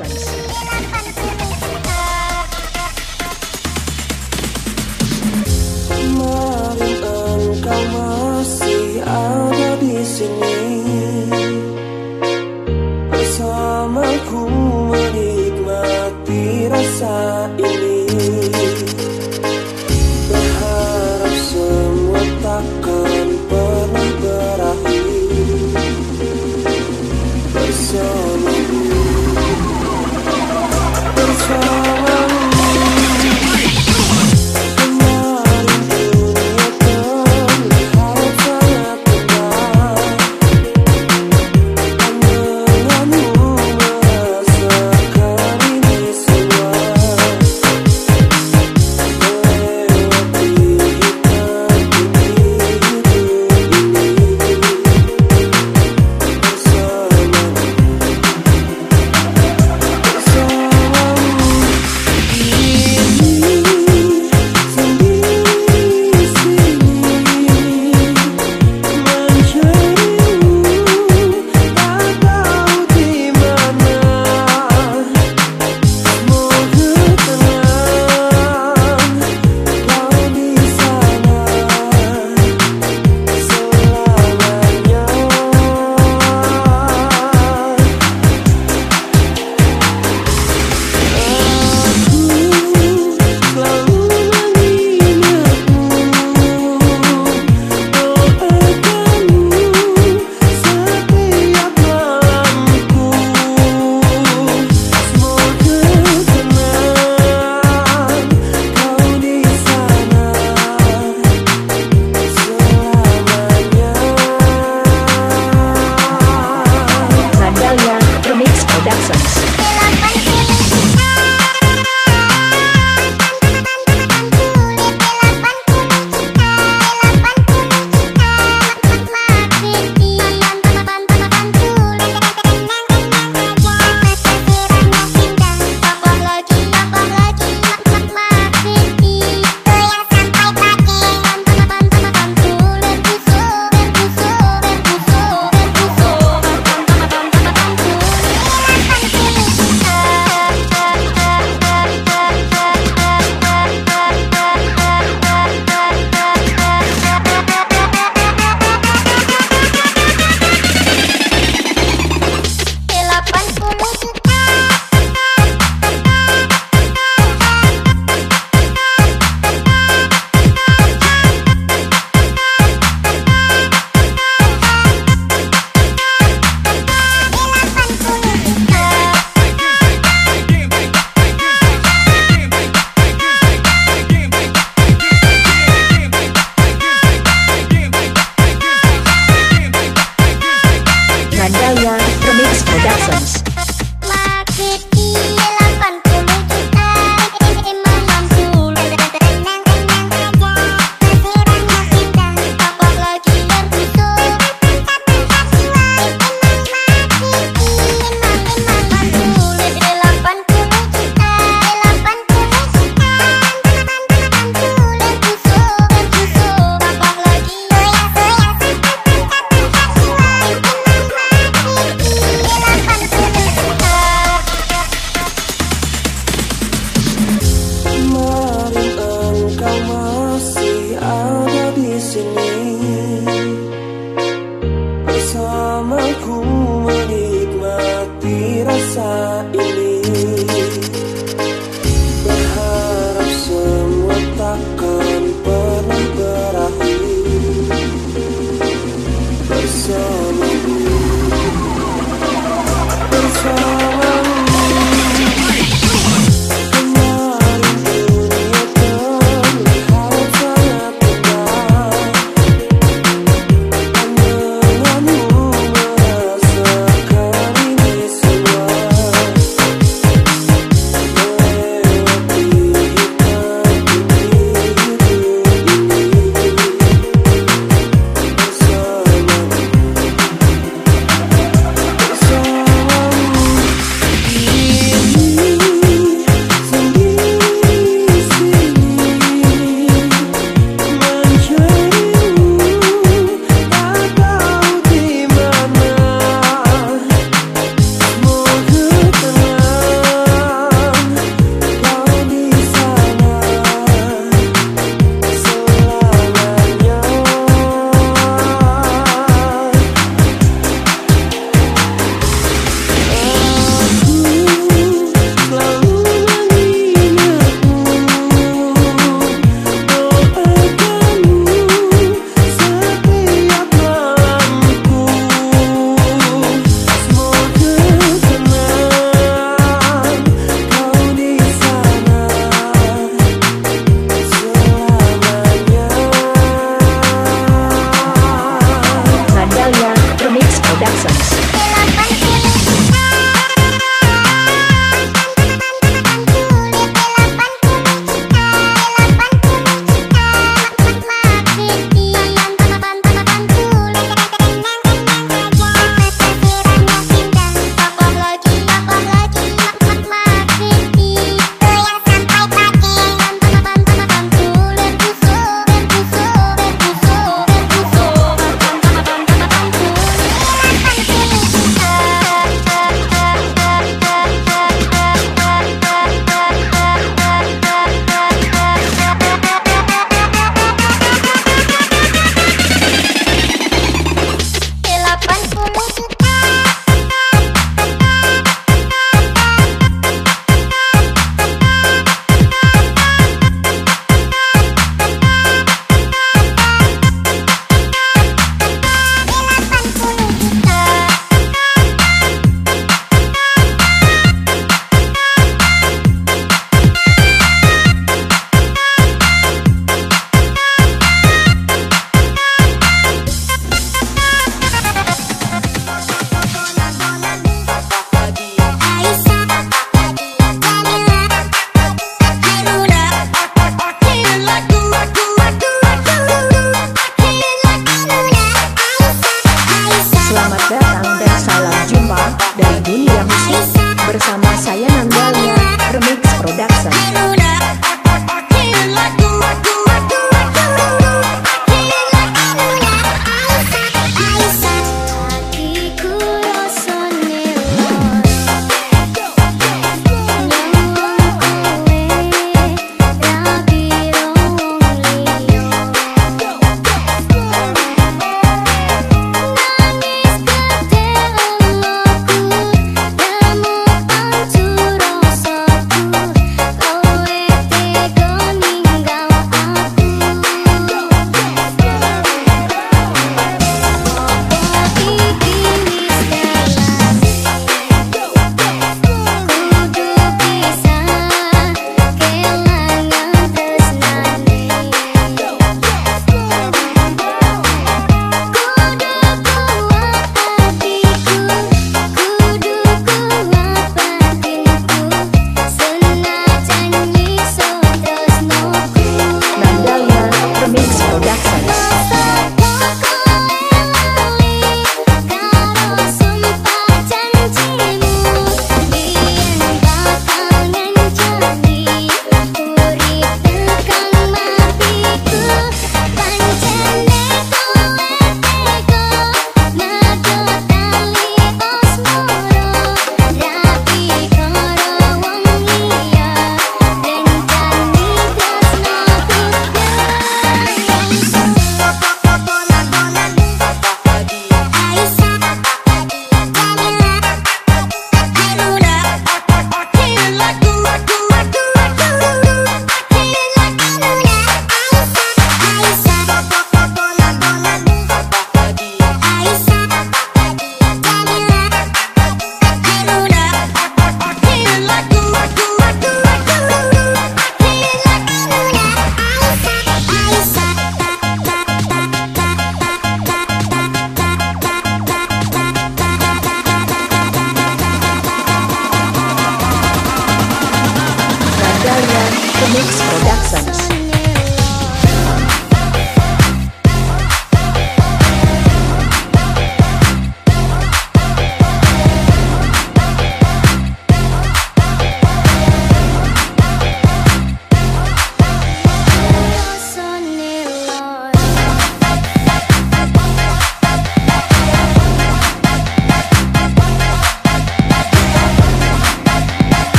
Kemarin engkau masih ada di sini. Bersamaku nonsense.